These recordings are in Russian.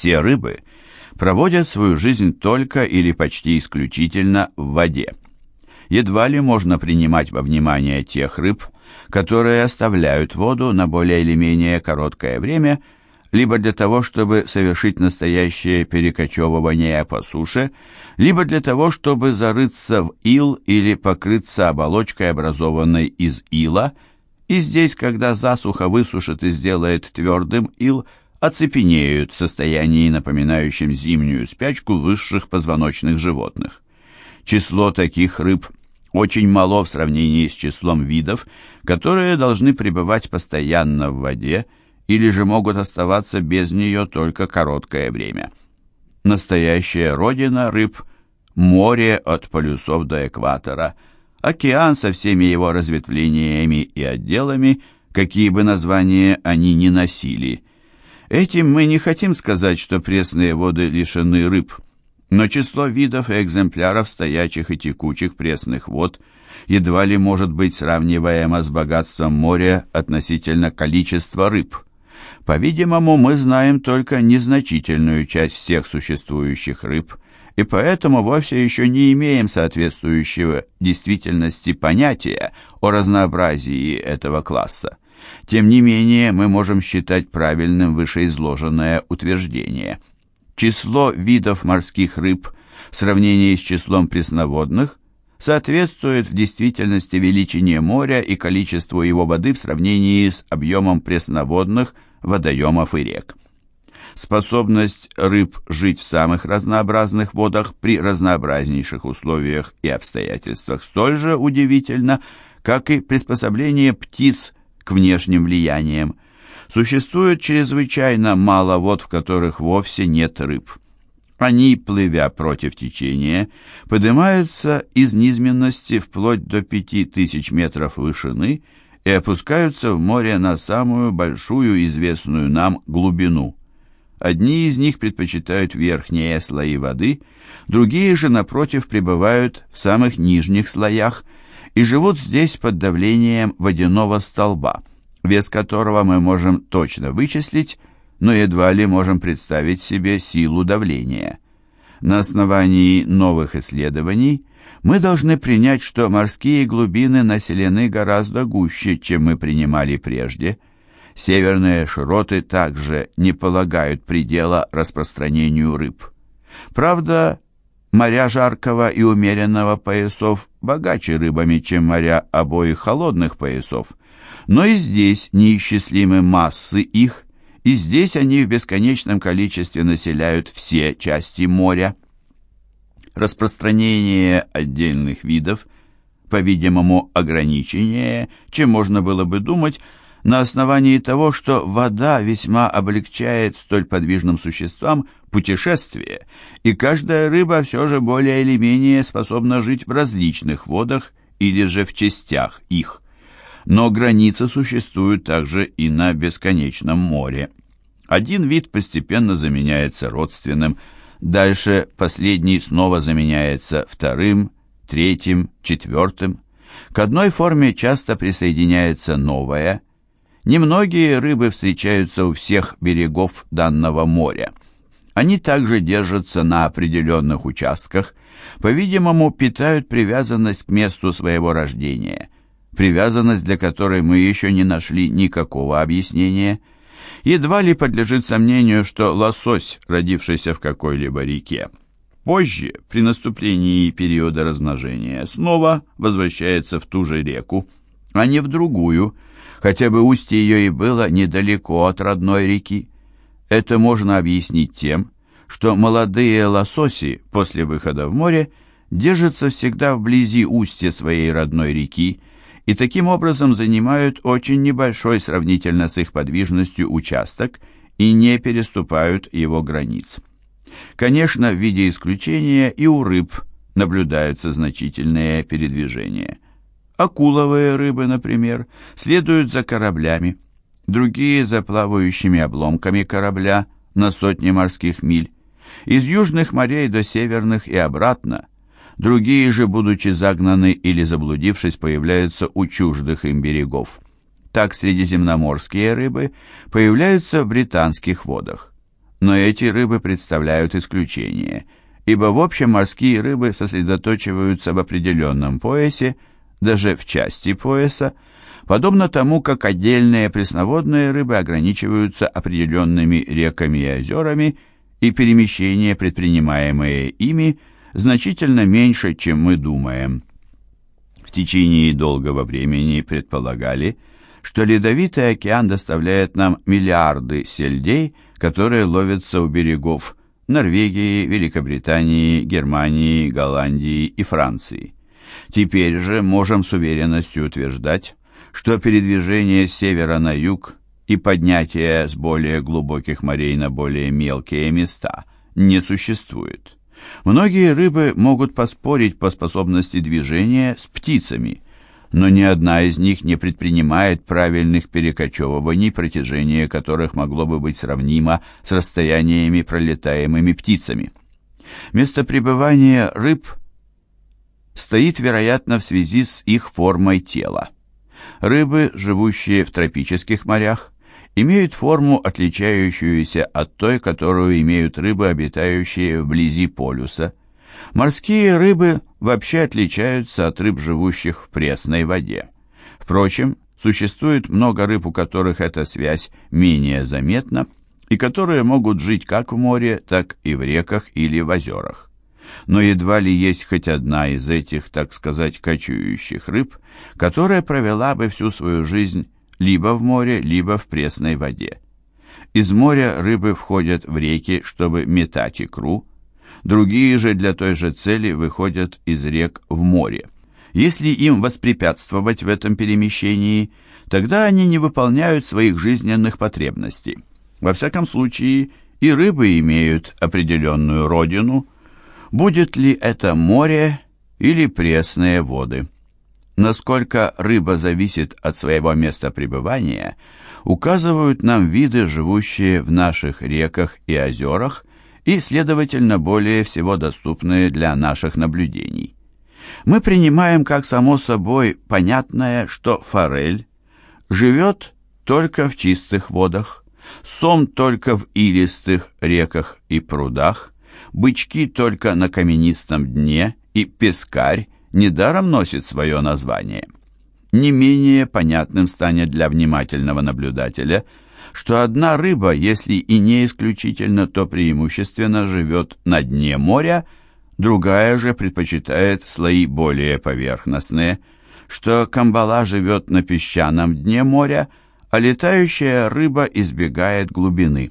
Все рыбы проводят свою жизнь только или почти исключительно в воде. Едва ли можно принимать во внимание тех рыб, которые оставляют воду на более или менее короткое время, либо для того, чтобы совершить настоящее перекочевывание по суше, либо для того, чтобы зарыться в ил или покрыться оболочкой, образованной из ила, и здесь, когда засуха высушит и сделает твердым ил, оцепенеют в состоянии, напоминающем зимнюю спячку высших позвоночных животных. Число таких рыб очень мало в сравнении с числом видов, которые должны пребывать постоянно в воде или же могут оставаться без нее только короткое время. Настоящая родина рыб – море от полюсов до экватора, океан со всеми его разветвлениями и отделами, какие бы названия они ни носили – Этим мы не хотим сказать, что пресные воды лишены рыб, но число видов и экземпляров стоячих и текучих пресных вод едва ли может быть сравниваемо с богатством моря относительно количества рыб. По-видимому, мы знаем только незначительную часть всех существующих рыб, и поэтому вовсе еще не имеем соответствующего действительности понятия о разнообразии этого класса. Тем не менее, мы можем считать правильным вышеизложенное утверждение. Число видов морских рыб в сравнении с числом пресноводных соответствует в действительности величине моря и количеству его воды в сравнении с объемом пресноводных водоемов и рек. Способность рыб жить в самых разнообразных водах при разнообразнейших условиях и обстоятельствах столь же удивительно, как и приспособление птиц к внешним влияниям. Существует чрезвычайно мало вод, в которых вовсе нет рыб. Они, плывя против течения, поднимаются из низменности вплоть до пяти тысяч метров вышины и опускаются в море на самую большую известную нам глубину. Одни из них предпочитают верхние слои воды, другие же, напротив, пребывают в самых нижних слоях – и живут здесь под давлением водяного столба, вес которого мы можем точно вычислить, но едва ли можем представить себе силу давления. На основании новых исследований мы должны принять, что морские глубины населены гораздо гуще, чем мы принимали прежде. Северные широты также не полагают предела распространению рыб. Правда, Моря жаркого и умеренного поясов богаче рыбами, чем моря обоих холодных поясов. Но и здесь неисчислимы массы их, и здесь они в бесконечном количестве населяют все части моря. Распространение отдельных видов, по-видимому, ограниченнее, чем можно было бы думать, на основании того, что вода весьма облегчает столь подвижным существам путешествие, и каждая рыба все же более или менее способна жить в различных водах или же в частях их. Но границы существуют также и на бесконечном море. Один вид постепенно заменяется родственным, дальше последний снова заменяется вторым, третьим, четвертым. К одной форме часто присоединяется новая – Немногие рыбы встречаются у всех берегов данного моря. Они также держатся на определенных участках, по-видимому, питают привязанность к месту своего рождения, привязанность для которой мы еще не нашли никакого объяснения. Едва ли подлежит сомнению, что лосось, родившийся в какой-либо реке, позже, при наступлении периода размножения, снова возвращается в ту же реку, а не в другую – хотя бы устье ее и было недалеко от родной реки. Это можно объяснить тем, что молодые лососи после выхода в море держатся всегда вблизи устья своей родной реки и таким образом занимают очень небольшой сравнительно с их подвижностью участок и не переступают его границ. Конечно, в виде исключения и у рыб наблюдаются значительные передвижения – Акуловые рыбы, например, следуют за кораблями, другие за плавающими обломками корабля на сотни морских миль, из южных морей до северных и обратно. Другие же, будучи загнаны или заблудившись, появляются у чуждых им берегов. Так средиземноморские рыбы появляются в британских водах. Но эти рыбы представляют исключение, ибо в общем морские рыбы сосредоточиваются в определенном поясе, даже в части пояса, подобно тому, как отдельные пресноводные рыбы ограничиваются определенными реками и озерами, и перемещения, предпринимаемые ими, значительно меньше, чем мы думаем. В течение долгого времени предполагали, что Ледовитый океан доставляет нам миллиарды сельдей, которые ловятся у берегов Норвегии, Великобритании, Германии, Голландии и Франции. Теперь же можем с уверенностью утверждать, что передвижение с севера на юг и поднятие с более глубоких морей на более мелкие места не существует. Многие рыбы могут поспорить по способности движения с птицами, но ни одна из них не предпринимает правильных перекочевываний, протяжение которых могло бы быть сравнимо с расстояниями, пролетаемыми птицами. Место пребывания рыб стоит, вероятно, в связи с их формой тела. Рыбы, живущие в тропических морях, имеют форму, отличающуюся от той, которую имеют рыбы, обитающие вблизи полюса. Морские рыбы вообще отличаются от рыб, живущих в пресной воде. Впрочем, существует много рыб, у которых эта связь менее заметна, и которые могут жить как в море, так и в реках или в озерах. Но едва ли есть хоть одна из этих, так сказать, кочующих рыб, которая провела бы всю свою жизнь либо в море, либо в пресной воде. Из моря рыбы входят в реки, чтобы метать икру, другие же для той же цели выходят из рек в море. Если им воспрепятствовать в этом перемещении, тогда они не выполняют своих жизненных потребностей. Во всяком случае, и рыбы имеют определенную родину, будет ли это море или пресные воды. Насколько рыба зависит от своего места пребывания, указывают нам виды, живущие в наших реках и озерах, и, следовательно, более всего доступные для наших наблюдений. Мы принимаем как само собой понятное, что форель живет только в чистых водах, сом только в илистых реках и прудах, бычки только на каменистом дне и пескарь недаром носит свое название. Не менее понятным станет для внимательного наблюдателя, что одна рыба, если и не исключительно, то преимущественно живет на дне моря, другая же предпочитает слои более поверхностные, что камбала живет на песчаном дне моря, а летающая рыба избегает глубины.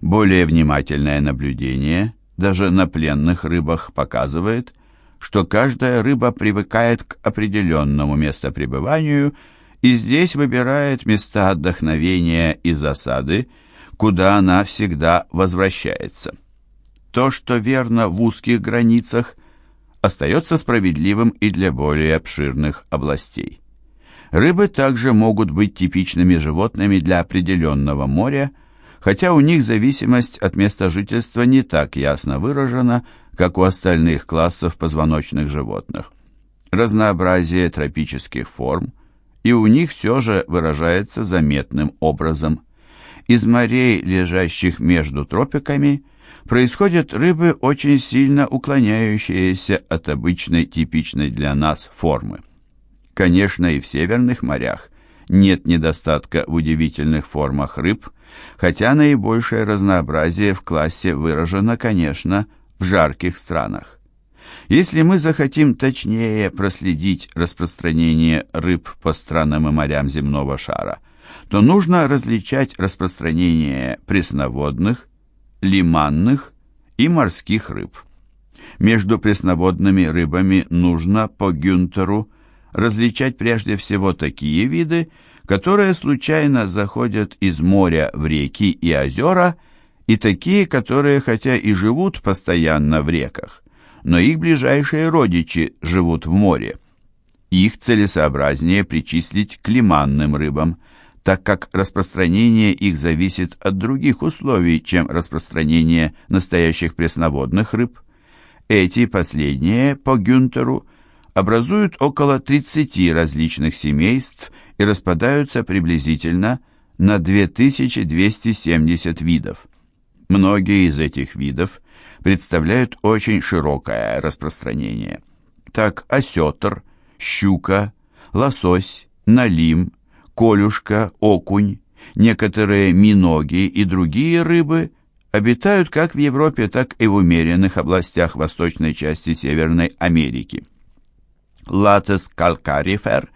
Более внимательное наблюдение даже на пленных рыбах показывает, что каждая рыба привыкает к определенному местопребыванию и здесь выбирает места отдохновения и засады, куда она всегда возвращается. То, что верно в узких границах, остается справедливым и для более обширных областей. Рыбы также могут быть типичными животными для определенного моря, хотя у них зависимость от места жительства не так ясно выражена, как у остальных классов позвоночных животных. Разнообразие тропических форм и у них все же выражается заметным образом. Из морей, лежащих между тропиками, происходят рыбы, очень сильно уклоняющиеся от обычной типичной для нас формы. Конечно, и в северных морях нет недостатка в удивительных формах рыб, хотя наибольшее разнообразие в классе выражено, конечно, в жарких странах. Если мы захотим точнее проследить распространение рыб по странам и морям земного шара, то нужно различать распространение пресноводных, лиманных и морских рыб. Между пресноводными рыбами нужно по Гюнтеру различать прежде всего такие виды, которые случайно заходят из моря в реки и озера, и такие, которые хотя и живут постоянно в реках, но их ближайшие родичи живут в море. Их целесообразнее причислить к лиманным рыбам, так как распространение их зависит от других условий, чем распространение настоящих пресноводных рыб. Эти последние, по Гюнтеру, образуют около 30 различных семейств и распадаются приблизительно на 2270 видов. Многие из этих видов представляют очень широкое распространение. Так осетр, щука, лосось, налим, колюшка, окунь, некоторые миноги и другие рыбы обитают как в Европе, так и в умеренных областях восточной части Северной Америки. Латес калкарифер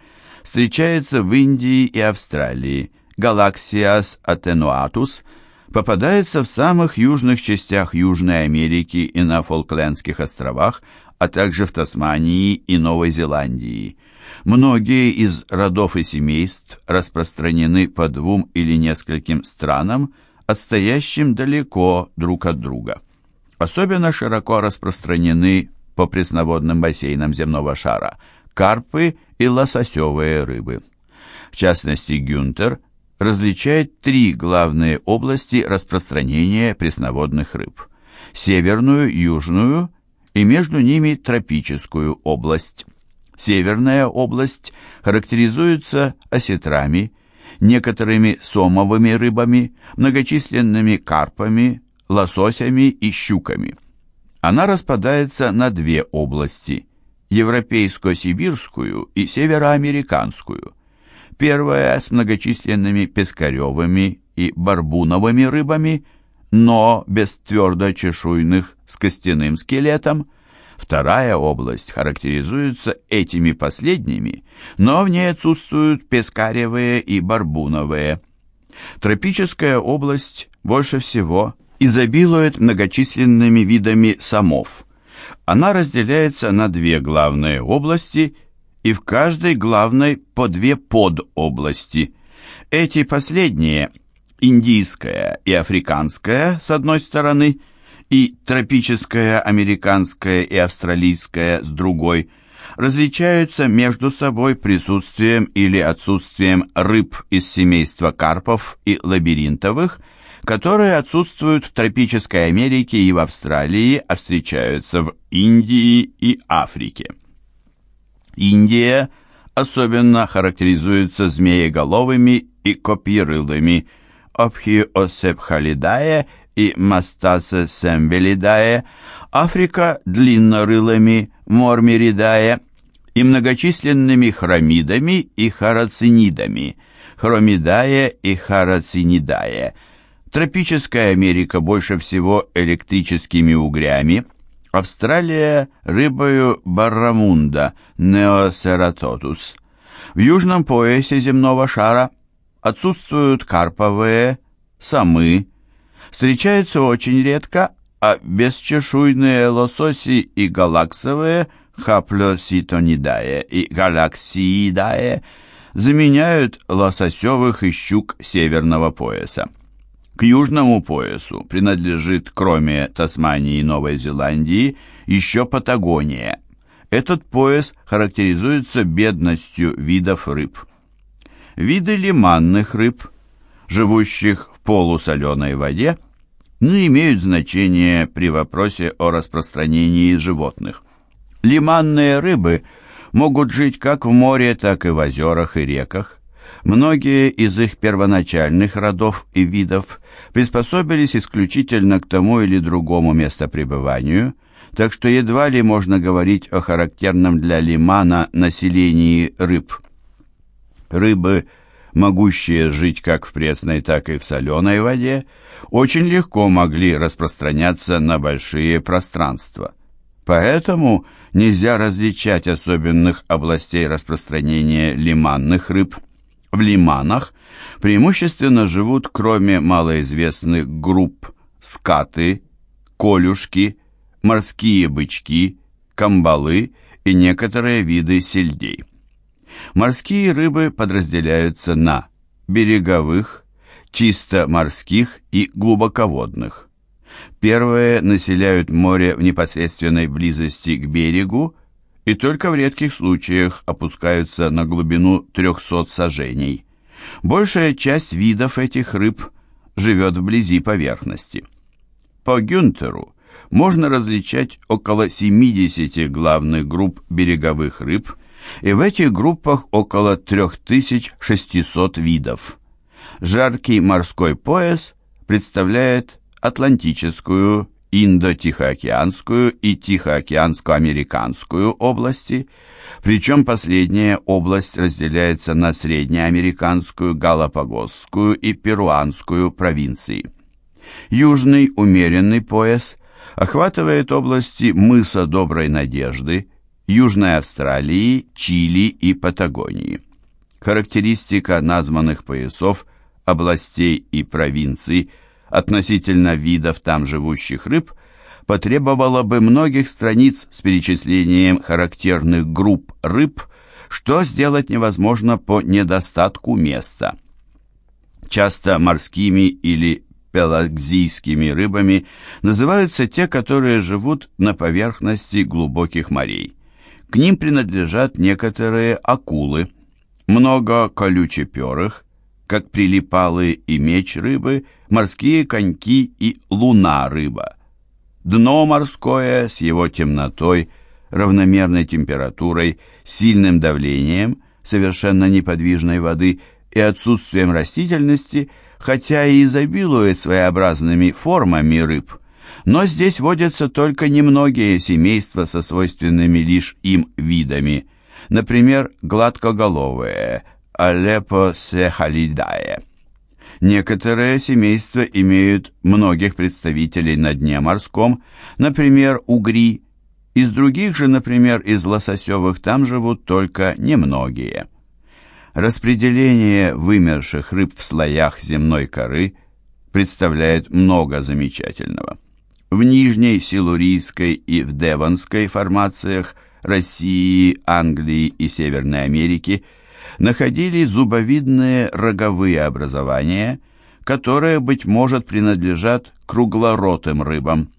встречается в Индии и Австралии, Галаксиас атенуатус попадается в самых южных частях Южной Америки и на Фолклендских островах, а также в Тасмании и Новой Зеландии. Многие из родов и семейств распространены по двум или нескольким странам, отстоящим далеко друг от друга. Особенно широко распространены по пресноводным бассейнам земного шара карпы и лососевые рыбы. В частности, Гюнтер различает три главные области распространения пресноводных рыб – северную, южную и между ними тропическую область. Северная область характеризуется осетрами, некоторыми сомовыми рыбами, многочисленными карпами, лососями и щуками. Она распадается на две области – европейско-сибирскую и североамериканскую. Первая с многочисленными пескаревыми и барбуновыми рыбами, но без твердо-чешуйных с костяным скелетом. Вторая область характеризуется этими последними, но в ней отсутствуют пескаревые и барбуновые. Тропическая область больше всего изобилует многочисленными видами самов. Она разделяется на две главные области – и в каждой главной по две подобласти. Эти последние, индийская и африканская с одной стороны, и тропическая, американская и австралийская с другой, различаются между собой присутствием или отсутствием рыб из семейства карпов и лабиринтовых, которые отсутствуют в тропической Америке и в Австралии, а встречаются в Индии и Африке. Индия особенно характеризуется змееголовыми и копьерылыми Обхиосепхалидае и Мастацесембелидае, Африка длиннорылыми Мормиридае и многочисленными хромидами и харацинидами, хромидае и харацинидае. Тропическая Америка больше всего электрическими угрями – Австралия рыбою баррамунда неосератотус. В южном поясе земного шара отсутствуют карповые, самы, встречаются очень редко, а бесчешуйные лососи и галаксовые хаплоситонидае и галаксиидае заменяют лососевых и щук северного пояса. К южному поясу принадлежит, кроме Тасмании и Новой Зеландии, еще Патагония. Этот пояс характеризуется бедностью видов рыб. Виды лиманных рыб, живущих в полусоленой воде, не имеют значения при вопросе о распространении животных. Лиманные рыбы могут жить как в море, так и в озерах и реках. Многие из их первоначальных родов и видов приспособились исключительно к тому или другому местопребыванию, так что едва ли можно говорить о характерном для лимана населении рыб. Рыбы, могущие жить как в пресной, так и в соленой воде, очень легко могли распространяться на большие пространства. Поэтому нельзя различать особенных областей распространения лиманных рыб – в лиманах преимущественно живут, кроме малоизвестных групп, скаты, колюшки, морские бычки, камбалы и некоторые виды сельдей. Морские рыбы подразделяются на береговых, чисто морских и глубоководных. Первые населяют море в непосредственной близости к берегу и только в редких случаях опускаются на глубину 300 сажений. Большая часть видов этих рыб живет вблизи поверхности. По Гюнтеру можно различать около 70 главных групп береговых рыб, и в этих группах около 3600 видов. Жаркий морской пояс представляет Атлантическую, Индо-Тихоокеанскую и Тихоокеанско-Американскую области, причем последняя область разделяется на Среднеамериканскую, Галапагосскую и Перуанскую провинции. Южный умеренный пояс охватывает области мыса Доброй Надежды, Южной Австралии, Чили и Патагонии. Характеристика названных поясов, областей и провинций относительно видов там живущих рыб потребовала бы многих страниц с перечислением характерных групп рыб, что сделать невозможно по недостатку места. Часто морскими или пелагзийскими рыбами называются те, которые живут на поверхности глубоких морей. К ним принадлежат некоторые акулы, много колючеперых, как прилипалы и меч рыбы, морские коньки и луна рыба. Дно морское с его темнотой, равномерной температурой, сильным давлением, совершенно неподвижной воды и отсутствием растительности, хотя и изобилует своеобразными формами рыб, но здесь водятся только немногие семейства со свойственными лишь им видами, например, гладкоголовые Алеппо-сехалидае. Некоторые семейства имеют многих представителей на дне морском, например, угри. Из других же, например, из лососевых там живут только немногие. Распределение вымерших рыб в слоях земной коры представляет много замечательного. В Нижней Силурийской и в Девонской формациях России, Англии и Северной Америки – находили зубовидные роговые образования, которые, быть может, принадлежат круглоротым рыбам.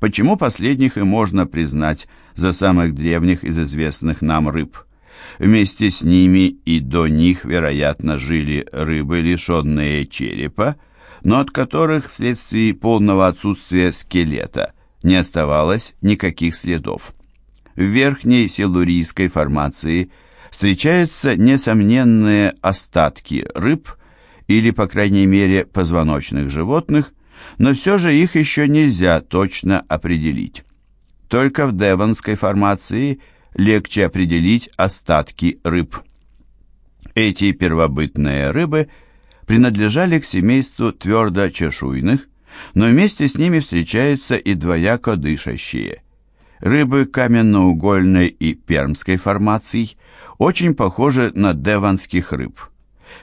Почему последних и можно признать за самых древних из известных нам рыб? Вместе с ними и до них, вероятно, жили рыбы, лишенные черепа, но от которых вследствие полного отсутствия скелета не оставалось никаких следов. В верхней силурийской формации – встречаются несомненные остатки рыб или, по крайней мере, позвоночных животных, но все же их еще нельзя точно определить. Только в Девонской формации легче определить остатки рыб. Эти первобытные рыбы принадлежали к семейству твердочешуйных, но вместе с ними встречаются и двояко дышащие. Рыбы каменноугольной и пермской формаций очень похожи на деванских рыб.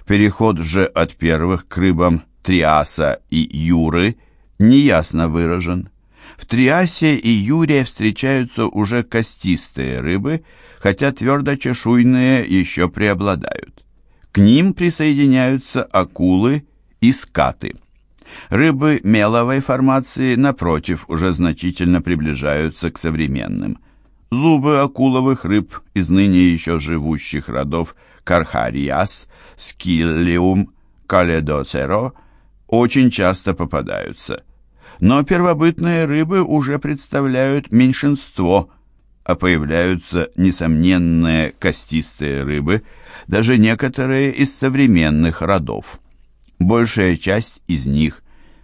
Переход же от первых к рыбам Триаса и Юры неясно выражен. В Триасе и Юре встречаются уже костистые рыбы, хотя твердочешуйные еще преобладают. К ним присоединяются акулы и скаты. Рыбы меловой формации, напротив, уже значительно приближаются к современным. Зубы акуловых рыб из ныне еще живущих родов Кархариас, Скиллиум, Каледоцеро очень часто попадаются. Но первобытные рыбы уже представляют меньшинство, а появляются несомненные костистые рыбы, даже некоторые из современных родов. Большая часть из них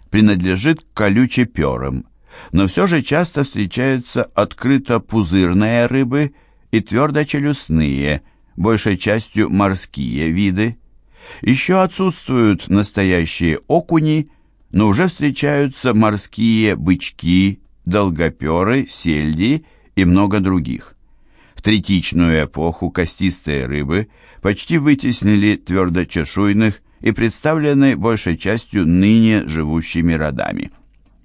принадлежит к колючеперым, но все же часто встречаются открыто-пузырные рыбы и твердочелюстные, большей частью морские виды. Еще отсутствуют настоящие окуни, но уже встречаются морские бычки, долгоперы, сельди и много других. В третичную эпоху костистые рыбы почти вытеснили твердочешуйных и представлены большей частью ныне живущими родами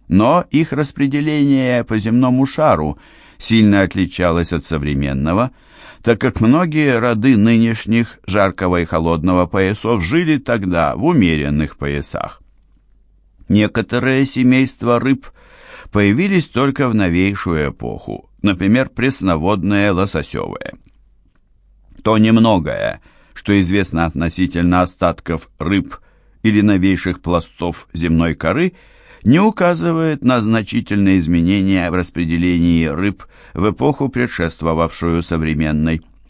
но их распределение по земному шару сильно отличалось от современного, так как многие роды нынешних жаркого и холодного поясов жили тогда в умеренных поясах. Некоторые семейства рыб появились только в новейшую эпоху, например, пресноводные лососевые. То немногое, что известно относительно остатков рыб или новейших пластов земной коры – не указывает на значительные изменения в распределении рыб в эпоху, предшествовавшую современной.